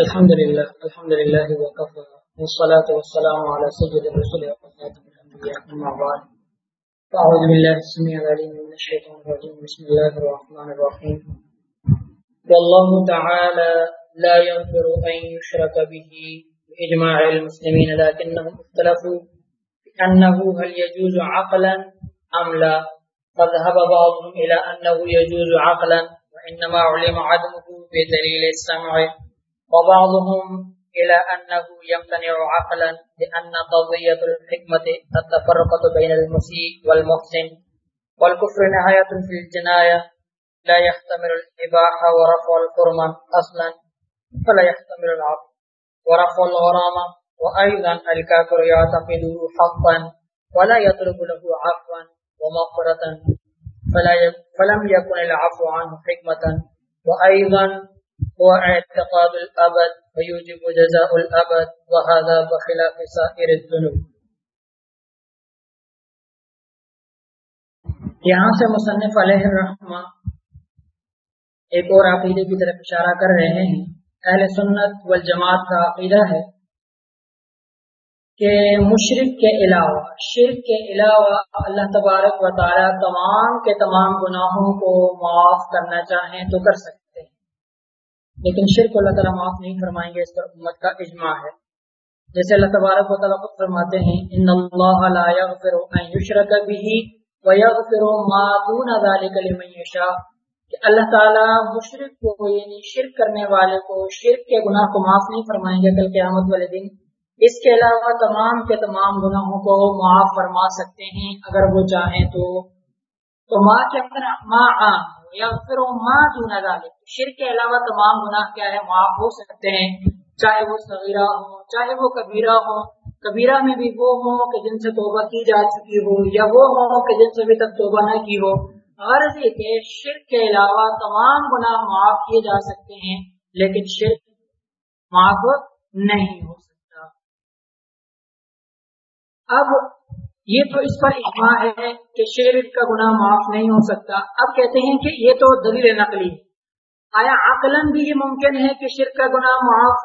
الحمد لله الحمد لله وكفى والصلاة والسلام على سيد الرسول وخاتم الأنبياء أما بعد فأعوذ بالله السميع العليم من الشيطان الرجيم بسم الله الرحمن الرحيم والله تعالى لا يغفر أن يشرك به بإجماع المسلمين لكنهم اختلفوا بأنه هل يجوز عقلا أم لا فذهب بعضهم إلى أنه يجوز عقلا وإنما علم عدمه بدليل السمع وبعضهم إلى أنه يمتنع عقلا لأن قضية الحكمة التفرقة بين المسيء والمحسن، والكفر نهاية في الجناية. لا يحتمل الإباحة ورفع الحرمة أصلا، فلا يحتمل العقل ورفع الغرامة. وأيضا الكافر يعتقده حقا ولا يطلب له عفوا ومغفرة، فلا فلم يكن العفو عنه حكمة. وأيضا هو الأبد ويوجب جزاء الأبد وهذا بخلاف سائر الذنوب. یہاں سے مصنف علیہ الرحمہ ایک اور عقیدے کی طرف اشارہ کر رہے ہیں۔ اہل سنت والجماعت کا عقیدہ ہے کہ مشرق کے علاوہ، شرک کے علاوہ اللہ تبارک و تعالی تمام کے تمام گناہوں کو معاف کرنا چاہیں تو کر سکتے لیکن شرک اللہ تعالیٰ معاف نہیں فرمائیں گے، اس پر امت کا اجماع ہے۔ جیسے اللہ تبارک و تعالیٰ خود فرماتے ہیں، ان اللہ لا یغفر ان یشرک به ویغفر ما دون ذلک لمن یشاء. کہ اللہ تعالیٰ مشرک کو یعنی شرک کرنے والے کو، شرک کے گناہ کو معاف نہیں فرمائیں گے کل قیامت والے دن۔ اس کے علاوہ تمام کے تمام گناہوں کو معاف فرما سکتے ہیں، اگر وہ چاہیں تو۔ تو ماں کے اندر ماں عام یا پھر دون ذالک شرک کے علاوہ تمام گناہ کیا ہے معاف ہو سکتے ہیں، چاہے وہ صغیرہ ہو، چاہے وہ کبیرہ ہو۔ کبیرہ میں بھی وہ ہوں کہ جن سے توبہ کی جا چکی ہو، یا وہ ہوں کہ جن سے ابھی تک توبہ نہ کی ہو۔ غرض یہ کہ شرک کے علاوہ تمام گناہ معاف کیے جا سکتے ہیں، لیکن شرک معاف نہیں ہو سکتا۔ اب یہ تو اس پر اجماع ہے کہ شرک کا گناہ معاف نہیں ہو سکتا۔ اب کہتے ہیں کہ یہ تو دلیل نقلی آیا عقلن بھی یہ ممکن ہے کہ شرک کا گناہ معاف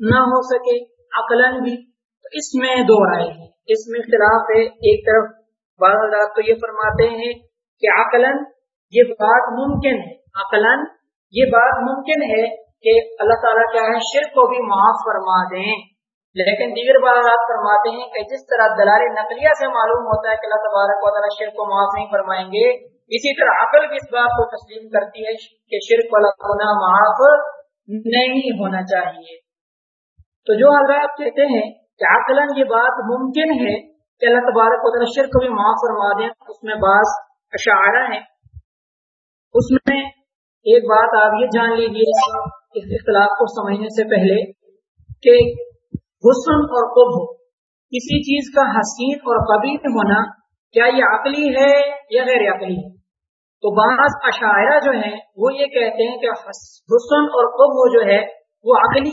نہ ہو سکے؟ عقلن بھی۔ تو اس میں دو رائے ہیں۔ اس میں اختلاف ہے۔ ایک طرف بعض حضرات تو یہ فرماتے ہیں کہ عقلن یہ بات ممکن ہے۔ عقلن یہ بات ممکن ہے کہ اللہ تعالیٰ کیا ہے؟ شرک کو بھی معاف فرما دیں۔ لیکن دیگر بات فرماتے ہیں کہ جس طرح دلال نقلیہ سے معلوم ہوتا ہے کہ اللہ تبارک و تعالیٰ شرک کو معاف نہیں فرمائیں گے، اسی طرح عقل بھی اس بات کو تسلیم کرتی ہے کہ شرک والا گناہ معاف نہیں ہونا چاہیے۔ تو جو حضرات کہتے ہیں کہ عقلاً یہ بات ممکن ہے کہ اللہ تبارک و تعالیٰ شرک کو بھی معاف فرما دیں، اس میں بعض اشعارہ ہیں۔ اس میں ایک بات آپ یہ جان لیجیے اس اختلاف کو سمجھنے سے پہلے کہ حسن اور قبح۔ کسی چیز کا حسین اور قبیل ہونا کیا یہ عقلی ہے یا غیر عقلی؟ ہے تو بعض عشاعرہ جو ہیں وہ یہ کہتے ہیں کہ حسن اور قبح جو ہے وہ عقلی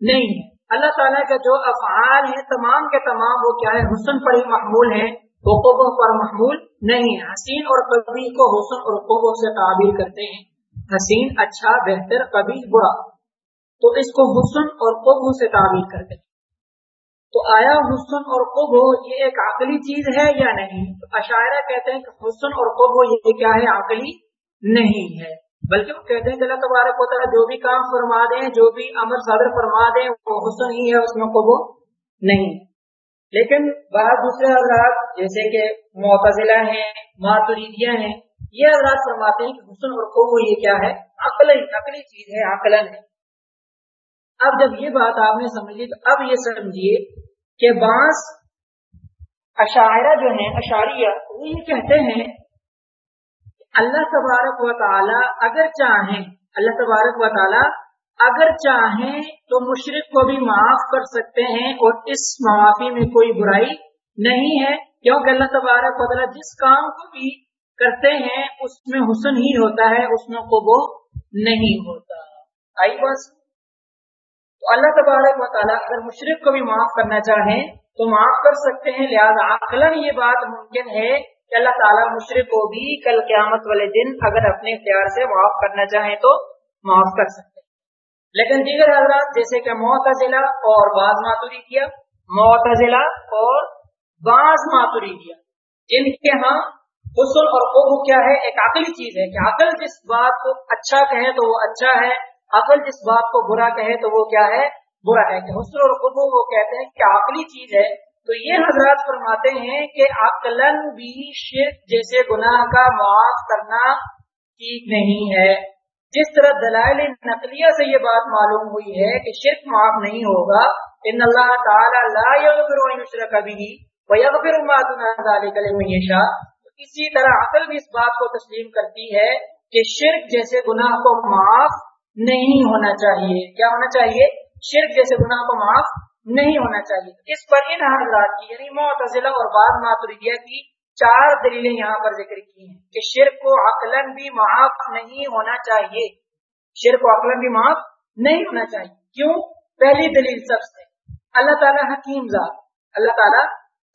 نہیں ہے۔ اللہ تعالیٰ کا جو افعال ہیں، تمام کے تمام وہ کیا ہے حسن پر ہی محمول ہیں، وہ قبح پر محمول نہیں ہے حسین اور قبیل کو حسن اور قبح سے تعبیر کرتے ہیں۔ حسین اچھا بہتر قبیل برا۔ تو اس کو حسن اور قبح سے تعبیر کرتے ہیں۔ تو آیا حسن اور قب یہ ایک عقلی چیز ہے یا نہیں؟ تو عشاعرہ کہتے ہیں کہ حسن اور قب یہ کیا ہے؟ عقلی نہیں ہے۔ بلکہ وہ کہتے ہیں کہ اللہ تبارک و تعالیٰ جو بھی کام فرما دیں، جو بھی امر صدر فرما دیں، وہ حسن ہی ہے، اس میں قب نہیں۔ لیکن بعض دوسرے حضرات، جیسے کہ معتزلہ ہیں، ماتریدیاں ہیں، یہ حضرات فرماتے ہیں کہ حسن اور قب یہ کیا ہے؟ عقلی عقلی چیز ہے عقلن ہے۔ اب جب یہ بات آپ نے سمجھ لی تو اب یہ سمجھیے کہ بانس اشاعرہ جو ہیں، اشاریہ، وہ یہ کہتے ہیں اللہ تبارک و تعالی اگر چاہیں، اللہ تبارک و تعالی اگر چاہیں تو مشرق کو بھی معاف کر سکتے ہیں اور اس معافی میں کوئی برائی نہیں ہے، کیونکہ اللہ تبارک و تعالی جس کام کو بھی کرتے ہیں، اس میں حسن ہی ہوتا ہے، اس میں کو وہ نہیں ہوتا۔ آئی بس تو اللہ تبارک و تعالیٰ اگر مشرق کو بھی معاف کرنا چاہیں تو معاف کر سکتے ہیں، لہٰذا عقلاً یہ بات ممکن ہے کہ اللہ تعالیٰ مشرق کو بھی کل قیامت والے دن اگر اپنے اختیار سے معاف کرنا چاہیں تو معاف کر سکتے ہیں۔ لیکن دیگر حضرات، جیسے کہ معتزلہ اور بعض ماتوری کیا، معتزلہ اور بعض ماتوری کیا، جن کے ہاں حسن اور قبو کیا ہے، ایک عقلی چیز ہے کہ عقل جس بات کو اچھا کہے تو وہ اچھا ہے عقل جس بات کو برا کہے تو وہ کیا ہے؟ برا ہے کہ حسن اور قبو وہ کہتے ہیں کہ عقلی چیز ہے۔ تو یہ حضرات فرماتے ہیں کہ عقل بھی شرک جیسے گناہ کا معاف کرنا ٹھیک نہیں ہے۔ جس طرح دلائل نقلیہ سے یہ بات معلوم ہوئی ہے کہ شرک معاف نہیں ہوگا، ان اللہ تعالیٰ لا يغفر يشرك به ويغفر ما دون ذلك لمن يشاء اسی طرح عقل بھی اس بات کو تسلیم کرتی ہے کہ شرک جیسے گناہ کو معاف نہیں ہونا چاہیے۔ کیا ہونا چاہیے؟ شرک جیسے گناہ کو معاف نہیں ہونا چاہیے۔ اس پر ان حضرات کی یعنی معتزلہ اور بعض ماتریدیہ کی چار دلیلیں یہاں پر ذکر کی ہیں کہ شرک کو عقلن بھی معاف نہیں ہونا چاہیے۔ شرک کو عقلن بھی معاف نہیں ہونا چاہیے۔ کیوں؟ پہلی دلیل سب سے۔ اللہ تعالیٰ حکیم ذات۔ اللہ تعالیٰ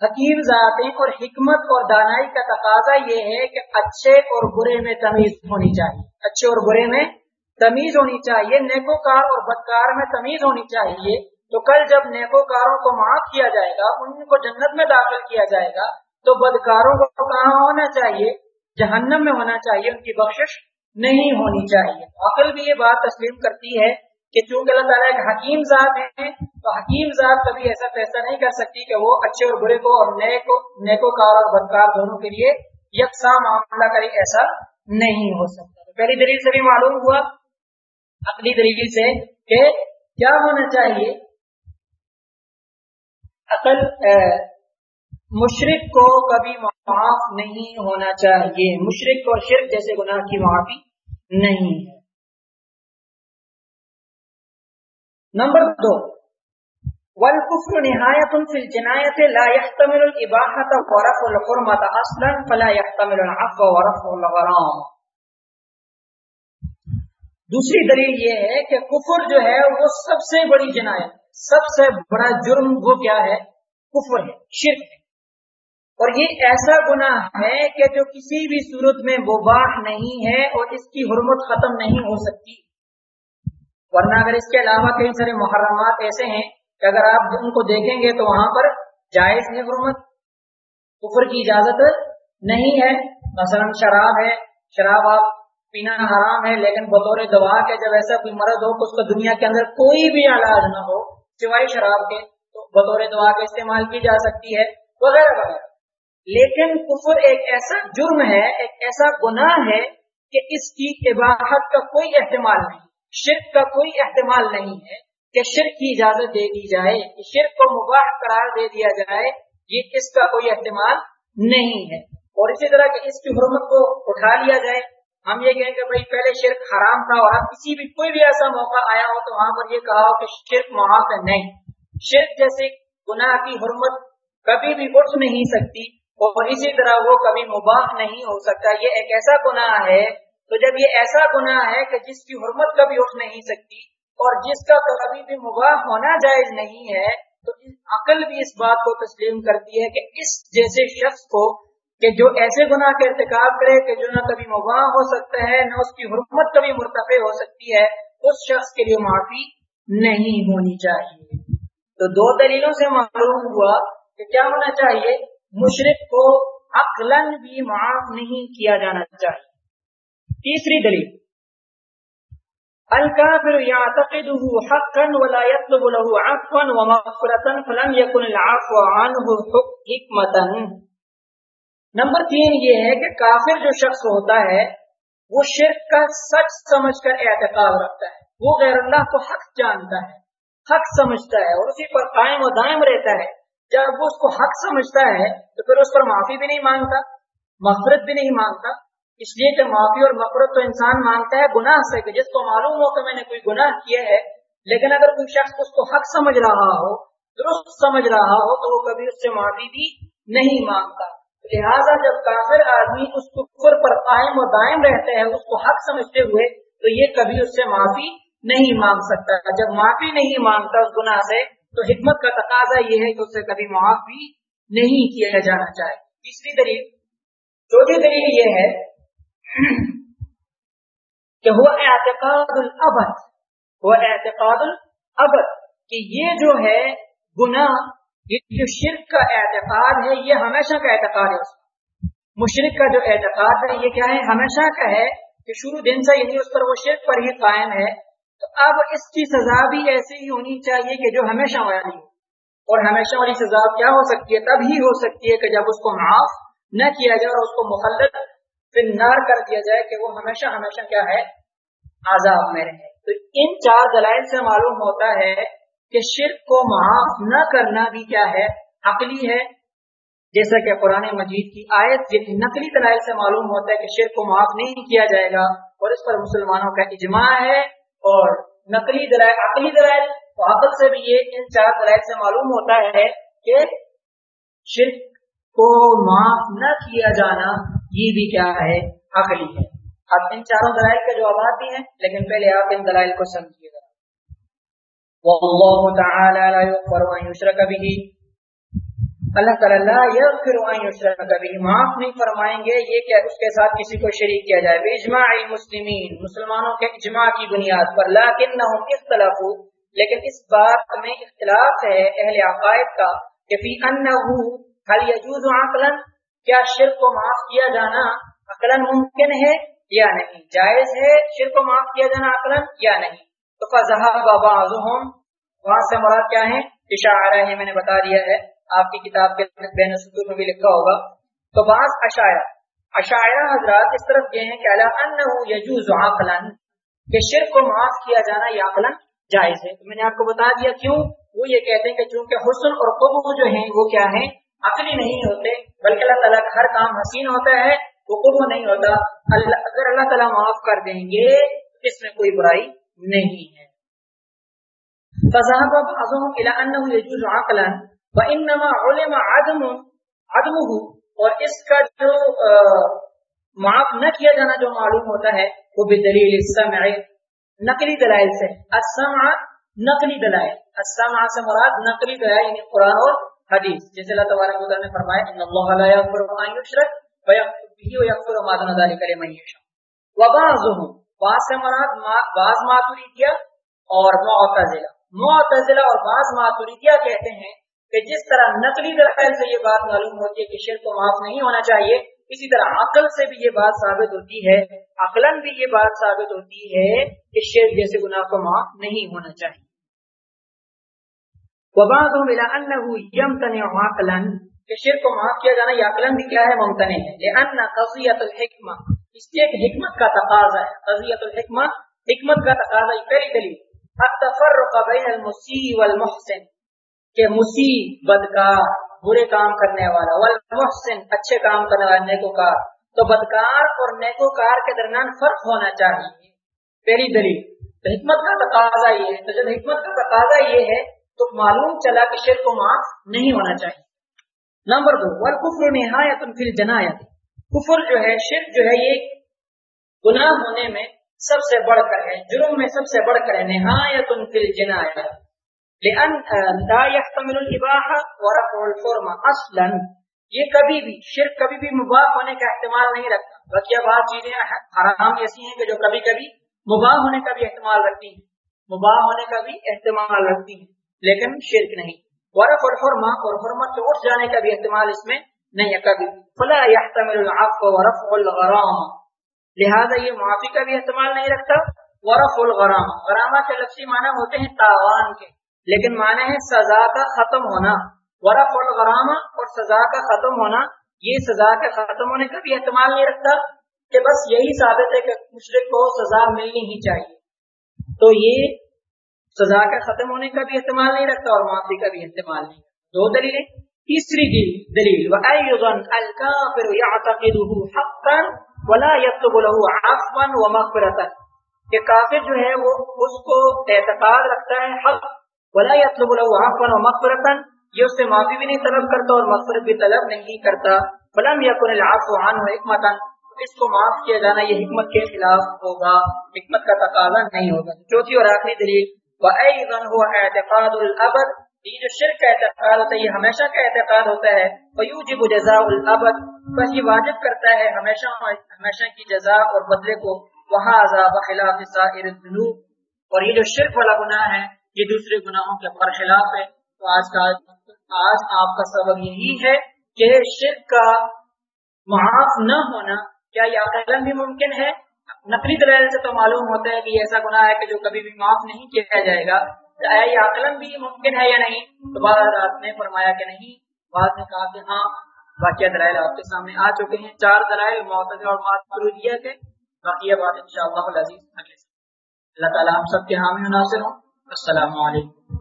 حکیم ذات اور حکمت اور دانائی کا تقاضا یہ ہے کہ اچھے اور برے میں تمیز ہونی چاہیے۔ اچھے اور برے میں تمیز ہونی چاہیے، نیکوکار اور بدکار میں تمیز ہونی چاہیے۔ تو کل جب نیکوکاروں کو معاف کیا جائے گا، ان کو جنت میں داخل کیا جائے گا، تو بدکاروں کو کہاں ہونا چاہیے؟ جہنم میں ہونا چاہیے، ان کی بخشش نہیں ہونی چاہیے۔ عقل بھی یہ بات تسلیم کرتی ہے کہ چونکہ اللہ تعالیٰ ایک حکیم ذات ہے تو حکیم ذات کبھی ایسا فیصلہ نہیں کر سکتی کہ وہ اچھے اور برے کو اور نیکو کار اور بدکار دونوں کے لیے یکساں معاملہ کرے، ایسا نہیں ہو سکتا۔ پہلی دلیل سے بھی معلوم ہوا اگلی دلیل سے کہ کیا ہونا چاہیے؟ عقل مشرق کو کبھی معاف نہیں ہونا چاہیے۔ مشرق اور شرک جیسے گناہ کی معافی نہیں۔ ہے نمبر دو والکفر نہایت فی الجنایت لا يحتمل الاباحة ورفع الحرمة اصلا فلا يحتمل العفو ورفع الغرام۔ دوسری دلیل یہ ہے کہ کفر جو ہے وہ سب سے بڑی جنایت، سب سے بڑا جرم وہ کیا ہے؟ کفر ہے، شرک ہے۔ اور یہ ایسا گناہ ہے کہ جو کسی بھی صورت میں مباح نہیں ہے اور اس کی حرمت ختم نہیں ہو سکتی۔ ورنہ اگر اس کے علاوہ کئی سارے محرمات ایسے ہیں کہ اگر آپ ان کو دیکھیں گے تو وہاں پر جائز ہے حرمت۔ کفر کی اجازت نہیں ہے۔ مثلا شراب ہے، شراب آپ پینا حرام ہے، لیکن بطور دوا کے جب ایسا کوئی مرض ہو اس کا دنیا کے اندر کوئی بھی علاج نہ ہو، سوائے شراب کے، تو بطور دعا کے استعمال کی جا سکتی ہے، وغیرہ وغیرہ۔ لیکن کفر ایک ایسا جرم ہے، ایک ایسا گناہ ہے کہ اس کی عباہت کا کوئی احتمال نہیں، شرک کا کوئی احتمال نہیں ہے کہ شرک کی اجازت دے دی جائے، کہ شرک کو مباح قرار دے دیا جائے، یہ اس کا کوئی احتمال نہیں ہے۔ اور اسی طرح کہ اس کی حرمت کو اٹھا لیا جائے ہم یہ کہیں کہ بھائی پہلے شرک حرام تھا اور اب کسی بھی کوئی بھی ایسا موقع آیا ہو تو وہاں پر یہ کہا ہو کہ شرک محاف ہے نہیں۔ شرک جیسے گناہ کی حرمت کبھی بھی اٹھ نہیں سکتی اور اسی طرح وہ کبھی مباح نہیں ہو سکتا۔ یہ ایک ایسا گناہ ہے تو جب یہ ایسا گناہ ہے کہ جس کی حرمت کبھی اٹھ نہیں سکتی اور جس کا کبھی بھی مباح ہونا جائز نہیں ہے تو عقل بھی اس بات کو تسلیم کرتی ہے کہ اس جیسے شخص کو کہ جو ایسے گناہ کا ارتکاب کرے کہ جو نہ کبھی مباح ہو سکتا ہے نہ اس کی حرمت کبھی مرتفع ہو سکتی ہے، اس شخص کے لیے معافی نہیں ہونی چاہیے۔ تو دو دلیلوں سے معلوم ہوا کہ کیا ہونا چاہیے مشرق کو عقلن بھی معاف نہیں کیا جانا چاہیے۔ تیسری دلیل، الکافر يعتقده حقا ولا يطلب له عفوا ومغفرة فلم يكن العفو عنه حکمتا۔ نمبر تین یہ ہے کہ کافر جو شخص ہوتا ہے، وہ شرک کا سچ سمجھ کر اعتقاد رکھتا ہے۔ وہ غیر اللہ کو حق جانتا ہے، حق سمجھتا ہے اور اسی پر قائم و دائم رہتا ہے۔ جب وہ اس کو حق سمجھتا ہے، تو پھر اس پر معافی بھی نہیں مانگتا مفرت بھی نہیں مانگتا۔ اس لیے کہ معافی اور مفرت تو انسان مانگتا ہے گناہ سے، کہ جس کو معلوم ہو کہ میں نے کوئی گناہ کیا ہے، لیکن اگر کوئی شخص اس کو حق سمجھ رہا ہو، درست سمجھ رہا ہو، تو وہ کبھی اس سے معافی بھی نہیں مانگتا۔ لہذا جب کافر آدمی اس کفر پر قائم و دائم رہتے ہیں، اس کو حق سمجھتے ہوئے، تو یہ کبھی اس سے معافی نہیں مانگ سکتا۔ جب معافی نہیں مانگتا اس گناہ سے، تو حکمت کا تقاضا یہ ہے کہ اسے کبھی معاف بھی نہیں کیا جانا چاہے تیسری دلیل، چوتھی دلیل یہ ہے کہ وہ اعتقاد الابد وہ اعتقاد العبد کہ یہ جو ہے گناہ یہ جو شرک کا اعتقاد ہے، یہ ہمیشہ کا اعتقاد ہے اس مشرق کا جو اعتقاد ہے، یہ کیا ہے؟ ہمیشہ کا ہے کہ شروع دن سے یعنی اس پر وہ شرک پر ہی قائم ہے۔ تو اب اس کی سزا بھی ایسی ہی ہونی چاہیے کہ جو ہمیشہ والی ہو اور ہمیشہ والی سزا کیا ہو سکتی ہے؟ تب ہی ہو سکتی ہے کہ جب اس کو معاف نہ کیا جائے اور اس کو مخلط نار کر دیا جائے کہ وہ ہمیشہ ہمیشہ کیا ہے؟ عذاب میں رہے۔ تو ان چار دلائل سے معلوم ہوتا ہے کہ شرک کو معاف نہ کرنا بھی کیا ہے، عقلی ہے۔ جیسا کہ قرآن مجید کی آیت نقلی دلائل سے معلوم ہوتا ہے کہ شرک کو معاف نہیں کیا جائے گا اور اس پر مسلمانوں کا اجماع ہے اور نقلی دلائل، عقلی دلائل عقل سے بھی یہ ان چار دلائل سے معلوم ہوتا ہے کہ شرک کو معاف نہ کیا جانا یہ بھی کیا ہے، عقلی ہے۔ اب ان چاروں دلائل کے جوابات بھی ہیں، لیکن پہلے آپ ان دلائل کو سمجھیے۔ گا والله تعالى لا يغفر ان يشرك به. اللہ تعالیٰ لا یغفر ان يشرك به. معاف نہیں فرمائیں گے، یہ کہ اس کے ساتھ کسی کو شریک کیا جائے. باجماع المسلمین مسلمانوں کے اجماع کی بنیاد پر. لکنهم اختلافوا لیکن اس بات میں اختلاف ہے اہل عقائد کا کہ فی انه هل يجوز عقلا؟ کیا شرک کو معاف کیا جانا عقلا ممکن ہے یا نہیں؟ جائز ہے شرک کو معاف کیا جانا عقلا یا نہیں؟ تو فضحاب بعضهم وہاں سے مراد کیا ہے اشاعرہ ہے میں نے بتا دیا ہے۔ آپ کی کتاب کے بین سطور میں بھی لکھا ہوگا۔ تو بعض اشاعرہ اشاعرہ حضرات اس طرف یہ ہیں کہ اللہ یجوز عقلا، کہ شرک کو معاف کیا جانا یہ عقلا جائز ہے۔ تو میں نے آپ کو بتا دیا کیوں؟ وہ یہ کہتے ہیں کہ چونکہ حسن اور قبو جو ہیں، وہ کیا ہیں؟ عقلی نہیں ہوتے، بلکہ اللہ تعالیٰ کا ہر کام حسین ہوتا ہے، وہ قبو نہیں ہوتا۔ اللہ اگر اللہ تعالیٰ معاف کر دیں گے اس میں کوئی برائی نہیں ہے۔ فذهب بعضهم الى انه يجوز عقلا وانما علم عدم عدمه اور اس کا جو معاف نہ کیا جانا جو معلوم ہوتا ہے، وہ بدلیل السمع، نقلی دلائل سے۔ السمع نقلی دلائل۔ السمع سے مراد نقلی دلائل یعنی قرآن اور حدیث۔ جیسے اللہ تبارک و تعالی نے فرمایا، ان اللہ لا یغفر ان یشرک ویغفر به ویغفر ما دون ذلك لمن یشاء. وبعضهم، بعض سے مراد بعض ماتوریدیہ اور معتزلہ۔ معتزلہ اور بعض ماتوریدیا کہتے ہیں کہ جس طرح نقلی دلائل سے یہ بات معلوم ہوتی ہے کہ شرک کو معاف نہیں ہونا چاہیے، اسی طرح عقل سے بھی یہ بات ثابت ہوتی ہے عقلن بھی یہ بات ثابت ہوتی ہے کہ شرک جیسے گناہ کو معاف نہیں ہونا چاہیے۔ وبعضهم الى انه يمتنع عقلا، کہ شرک کو معاف کیا جانا، یہ عقلن بھی کیا ہے، ممتنع ہے۔ لان قضیت الحکمہ، اس کی ایک حکمت کا تقاضا ہے۔ قضیت الحکمہ، حکمت کا تقاضا، یہ پہلی دلیل۔ التفرق بین المسیح والمحسن، کہ مسیح بدکار برے کام کرنے والا، والمحسن اچھے کام کرنے والا، نیکوکار۔ تو بدکار اور نیکوکار کے درمیان فرق ہونا چاہیے۔ پہلی دلیل، تو حکمت کا تقاضا یہ ہے، تو جب حکمت کا تقاضا یہ ہے، تو معلوم چلا کہ شرک کو معاف نہیں ہونا چاہیے۔ نمبر دو، والکفر نہایت فی الجنایت کفر جو ہے، شرک جو ہے، یہ گناہ ہونے میں سب سے بڑھ کر ہے جرم میں سب سے بڑھ کر ہے، نہایت فی الجنایت لان لا يحتمل الاباحه ورفع الحرمه اصلا۔ یہ کبھی بھی، شرک کبھی بھی مباح ہونے کا احتمال نہیں رکھتا۔ بقیہ بات چیزیں حرام ایسی ہیں کہ جو کبھی کبھی مباح ہونے کا بھی احتمال رکھتی ہیں۔ مباح ہونے کا بھی احتمال رکھتی ہیں، لیکن شرک نہیں۔ ورف الحرمہ اور حرمت سے اٹھ جانے کا بھی احتمال اس میں نہیں ہے کبھی۔ فلا يحتمل العفو ورفع الغرام۔ لہذا یہ معافی کا بھی احتمال نہیں رکھتا۔ ورف الغرامہ۔ غرامہ کے لفظی معنی ہوتے ہیں تاوان کے۔ لیکن معنی ہے سزا کا ختم ہونا۔ ورف الغرامہ اور سزا کا ختم ہونا۔ یہ سزا کے ختم ہونے کا بھی احتمال نہیں رکھتا کہ بس یہی ثابت ہے کہ مشرق کو سزا ملنی ہی چاہیے۔ تو یہ سزا کے ختم ہونے کا بھی احتمال نہیں رکھتا اور معافی کا بھی احتمال نہیں رکھتا۔ دو دلیلیں۔ تیسری دلیل۔ وَأَيُّضًا الْكَافِرُ يَعْتَقِدُهُ حَقًّا وَلَا يَكْتُبُ لَهُ عَفْوًا وَمَغْفِرَةً۔ کہ کافر جو ہے وہ اس کو اعتقاد رکھتا ہے حق۔ ولا يطلب له عفوا ومغفرة۔ یہ اس سے معافی بھی نہیں طلب کرتا اور مغفرت بھی طلب نہیں کرتا۔ فلم يكن العفو عنه حکمتا اس کو معاف کیا جانا یہ حکمت کے خلاف ہوگا۔ حکمت کا تقاضا نہیں ہوگا۔ چوتھی اور آخری دلیل۔ وايضا هو اعتقاد الابد یہ جو شرک کا اعتقاد ہوتا ہے، یہ ہمیشہ کا اعتقاد ہوتا ہے۔ فیوجب جزاء الابد بس یہ واجب کرتا ہے ہمیشہ ہمیشہ کی جزا اور بدلے کو۔ وہذا بخلاف سائر الذنوب۔ اور یہ جو شرک والا گناہ ہے، یہ دوسرے گناہوں کے برخلاف ہے۔ تو آج کا آج آپ کا سبب یہی ہے کہ شرک کا معاف نہ ہونا۔ کیا یہ عقل بھی ممکن ہے؟ نقلی دلائل سے تو معلوم ہوتا ہے کہ یہ ایسا گناہ ہے کہ جو کبھی بھی معاف نہیں کیا جائے گا۔ یہ عقلم بھی ممکن ہے یا نہیں؟ تو رات نے فرمایا کہ نہیں۔ بعد نے کہا کہ ہاں باقی دلائل آپ کے سامنے آ چکے ہیں۔ چار دلائل معتدے اور معروضیہ کے۔ باقی بات ان شاء اللہ اللہ تعالیٰ ہم سب کے ہاں حامی ناصر ہوں۔ السلام علیکم۔